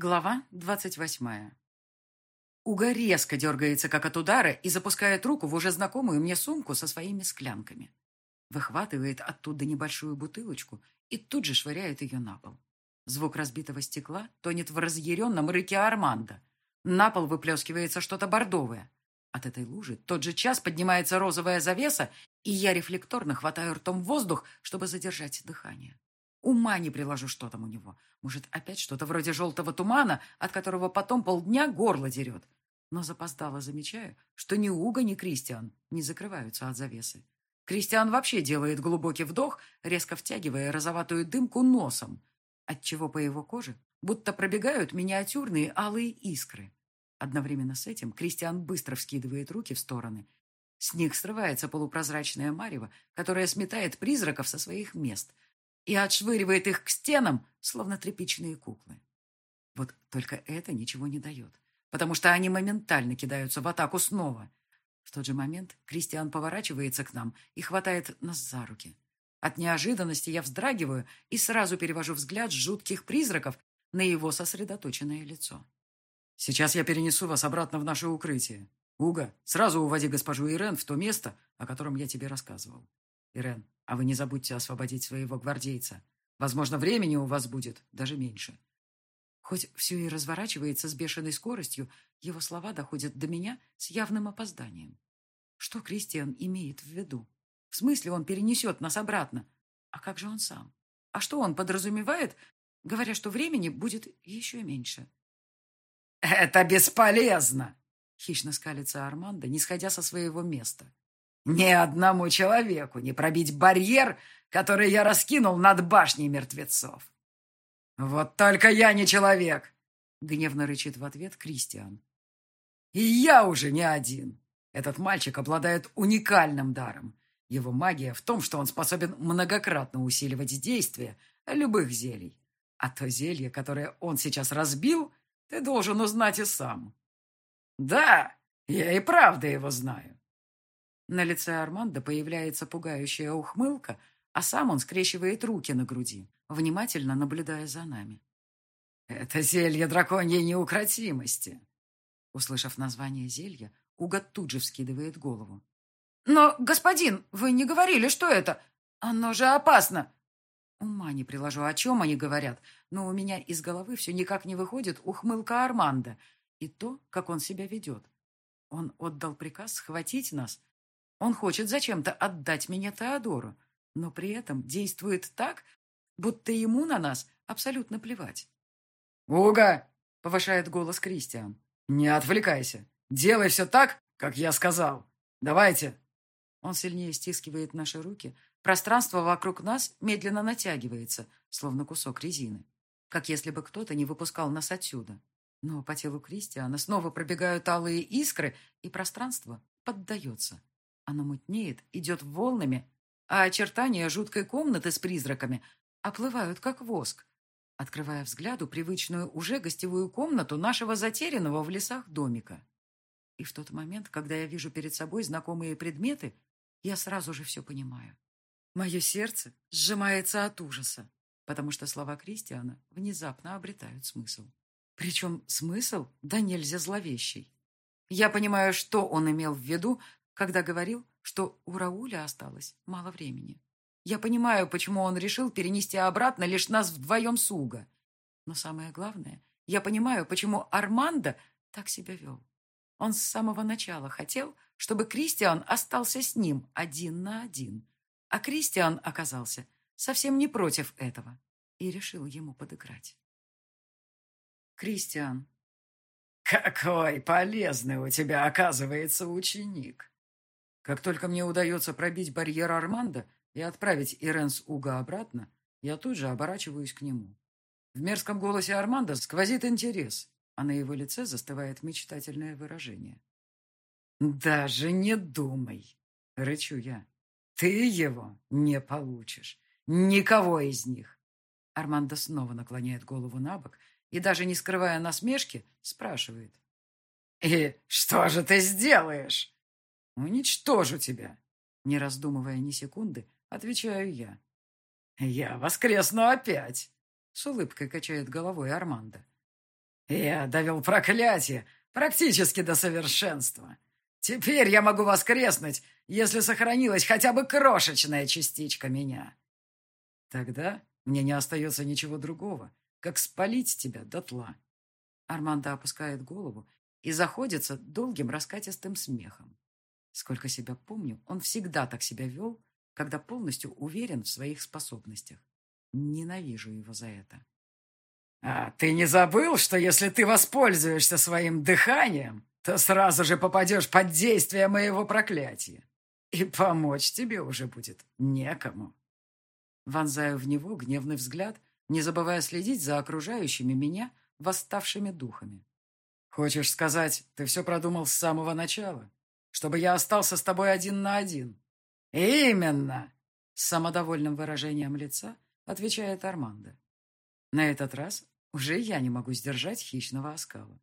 Глава двадцать восьмая. Уга резко дергается, как от удара, и запускает руку в уже знакомую мне сумку со своими склянками. Выхватывает оттуда небольшую бутылочку и тут же швыряет ее на пол. Звук разбитого стекла тонет в разъяренном рыке Армандо. На пол выплескивается что-то бордовое. От этой лужи тот же час поднимается розовая завеса, и я рефлекторно хватаю ртом воздух, чтобы задержать дыхание. Ума не приложу, что там у него. Может, опять что-то вроде желтого тумана, от которого потом полдня горло дерет. Но запоздало замечаю, что ни Уга, ни Кристиан не закрываются от завесы. Кристиан вообще делает глубокий вдох, резко втягивая розоватую дымку носом, отчего по его коже будто пробегают миниатюрные алые искры. Одновременно с этим Кристиан быстро вскидывает руки в стороны. С них срывается полупрозрачное марево, которое сметает призраков со своих мест – и отшвыривает их к стенам, словно тряпичные куклы. Вот только это ничего не дает, потому что они моментально кидаются в атаку снова. В тот же момент Кристиан поворачивается к нам и хватает нас за руки. От неожиданности я вздрагиваю и сразу перевожу взгляд жутких призраков на его сосредоточенное лицо. «Сейчас я перенесу вас обратно в наше укрытие. Уга, сразу уводи госпожу Ирен в то место, о котором я тебе рассказывал. Ирен, а вы не забудьте освободить своего гвардейца. Возможно, времени у вас будет даже меньше. Хоть все и разворачивается с бешеной скоростью, его слова доходят до меня с явным опозданием. Что Кристиан имеет в виду? В смысле он перенесет нас обратно? А как же он сам? А что он подразумевает, говоря, что времени будет еще меньше? «Это бесполезно!» — хищно скалится Армандо, не сходя со своего места. Ни одному человеку не пробить барьер, который я раскинул над башней мертвецов. Вот только я не человек, гневно рычит в ответ Кристиан. И я уже не один. Этот мальчик обладает уникальным даром. Его магия в том, что он способен многократно усиливать действие любых зелий. А то зелье, которое он сейчас разбил, ты должен узнать и сам. Да, я и правда его знаю. На лице Армандо появляется пугающая ухмылка, а сам он скрещивает руки на груди, внимательно наблюдая за нами. «Это зелье драконьей неукротимости!» Услышав название зелья, Уга тут же вскидывает голову. «Но, господин, вы не говорили, что это? Оно же опасно!» Ума не приложу, о чем они говорят, но у меня из головы все никак не выходит ухмылка Арманда и то, как он себя ведет. Он отдал приказ схватить нас, он хочет зачем-то отдать меня Теодору, но при этом действует так, будто ему на нас абсолютно плевать. «Уга!» — повышает голос Кристиан. «Не отвлекайся. Делай все так, как я сказал. Давайте!» Он сильнее стискивает наши руки. Пространство вокруг нас медленно натягивается, словно кусок резины. Как если бы кто-то не выпускал нас отсюда. Но по телу Кристиана снова пробегают алые искры, и пространство поддается. Оно мутнеет, идет волнами, а очертания жуткой комнаты с призраками оплывают, как воск, открывая взгляду привычную уже гостевую комнату нашего затерянного в лесах домика. И в тот момент, когда я вижу перед собой знакомые предметы, я сразу же все понимаю. Мое сердце сжимается от ужаса, потому что слова Кристиана внезапно обретают смысл. Причем смысл да нельзя зловещий. Я понимаю, что он имел в виду, когда говорил, что у Рауля осталось мало времени. Я понимаю, почему он решил перенести обратно лишь нас вдвоем с Уго. Но самое главное, я понимаю, почему Армандо так себя вел. Он с самого начала хотел, чтобы Кристиан остался с ним один на один. А Кристиан оказался совсем не против этого и решил ему подыграть. Кристиан. «Какой полезный у тебя, оказывается, ученик!» Как только мне удается пробить барьер Армандо и отправить Иренс Уга обратно, я тут же оборачиваюсь к нему. В мерзком голосе Армандо сквозит интерес, а на его лице застывает мечтательное выражение. «Даже не думай!» — рычу я. «Ты его не получишь. Никого из них!» Армандо снова наклоняет голову на бок и, даже не скрывая насмешки, спрашивает. «И что же ты сделаешь?» «Уничтожу тебя!» Не раздумывая ни секунды, отвечаю я. «Я воскресну опять!» С улыбкой качает головой Армандо. Я довел проклятие практически до совершенства. Теперь я могу воскреснуть, если сохранилась хотя бы крошечная частичка меня. Тогда мне не остается ничего другого, как спалить тебя дотла. Армандо опускает голову и заходится долгим раскатистым смехом. Сколько себя помню, он всегда так себя вел, когда полностью уверен в своих способностях. Ненавижу его за это. «А ты не забыл, что если ты воспользуешься своим дыханием, то сразу же попадешь под действие моего проклятия, и помочь тебе уже будет некому?» Вонзаю в него гневный взгляд, не забывая следить за окружающими меня восставшими духами. «Хочешь сказать, ты все продумал с самого начала? Чтобы я остался с тобой один на один?» «Именно!» С самодовольным выражением лица отвечает Армандо. На этот раз уже я не могу сдержать хищного оскала.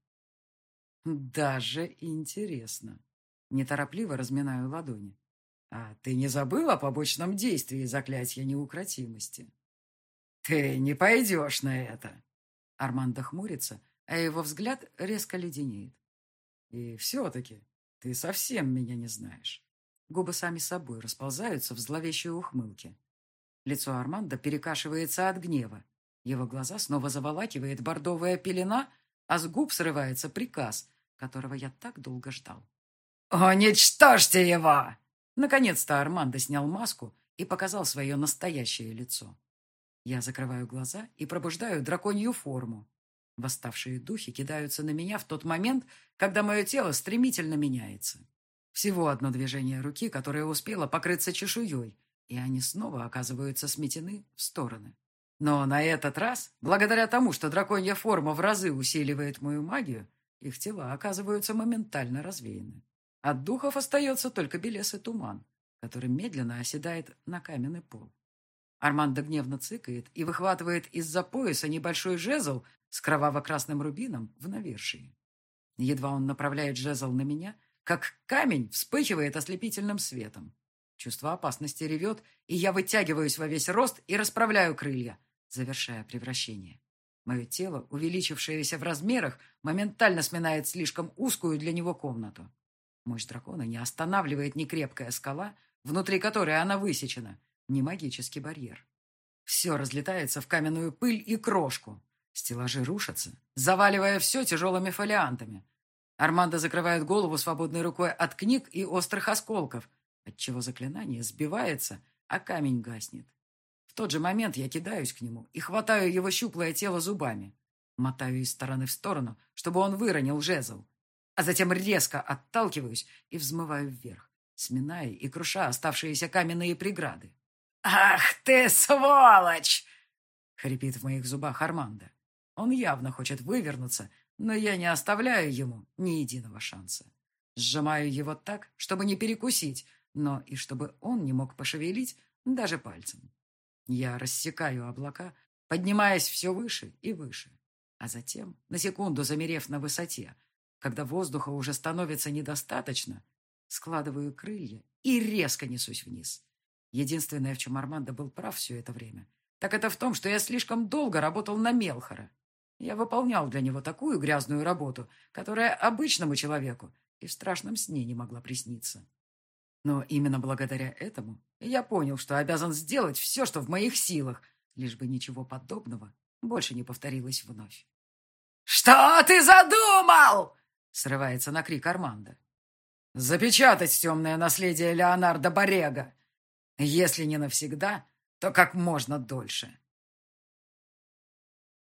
Даже интересно. Неторопливо разминаю ладони. А ты не забыл о побочном действии заклятия неукротимости? Ты не пойдешь на это. Армандо хмурится, а его взгляд резко леденеет. И все-таки ты совсем меня не знаешь. Губы сами собой расползаются в зловещей ухмылке. Лицо Армандо перекашивается от гнева. Его глаза снова заволакивает бордовая пелена, а с губ срывается приказ, которого я так долго ждал. «Уничтожьте его!» Наконец-то Армандо снял маску и показал свое настоящее лицо. Я закрываю глаза и пробуждаю драконью форму. Восставшие духи кидаются на меня в тот момент, когда мое тело стремительно меняется. Всего одно движение руки, которое успело покрыться чешуей, и они снова оказываются сметены в стороны. Но на этот раз, благодаря тому, что драконья форма в разы усиливает мою магию, их тела оказываются моментально развеяны. От духов остается только белесый туман, который медленно оседает на каменный пол. Армандо гневно цыкает и выхватывает из-за пояса небольшой жезл с кроваво-красным рубином в навершии. Едва он направляет жезл на меня, как камень вспыхивает ослепительным светом. Чувство опасности ревет, и я вытягиваюсь во весь рост и расправляю крылья, завершая превращение. Мое тело, увеличившееся в размерах, моментально сминает слишком узкую для него комнату. Мощь дракона не останавливает ни крепкая скала, внутри которой она высечена, ни магический барьер. Все разлетается в каменную пыль и крошку. Стеллажи рушатся, заваливая все тяжелыми фолиантами. Армандо закрывает голову свободной рукой от книг и острых осколков, отчего заклинание сбивается, а камень гаснет. В тот же момент я кидаюсь к нему и хватаю его щуплое тело зубами. Мотаю из стороны в сторону, чтобы он выронил жезл. А затем резко отталкиваюсь и взмываю вверх, сминая и круша оставшиеся каменные преграды. «Ах ты, сволочь!» — хрипит в моих зубах Армандо. Он явно хочет вывернуться, но я не оставляю ему ни единого шанса. Сжимаю его так, чтобы не перекусить, но и чтобы он не мог пошевелить даже пальцем. Я рассекаю облака, поднимаясь все выше и выше, а затем, на секунду замерев на высоте, когда воздуха уже становится недостаточно, складываю крылья и резко несусь вниз. Единственное, в чем Армандо был прав все это время, так это в том, что я слишком долго работал на Мелхора. Я выполнял для него такую грязную работу, которая обычному человеку и в страшном сне не могла присниться. Но именно благодаря этому я понял, что обязан сделать все, что в моих силах, лишь бы ничего подобного больше не повторилось вновь. «Что ты задумал?» — срывается на крик Армандо. «Запечатать темное наследие Леонардо Борега. Если не навсегда, то как можно дольше».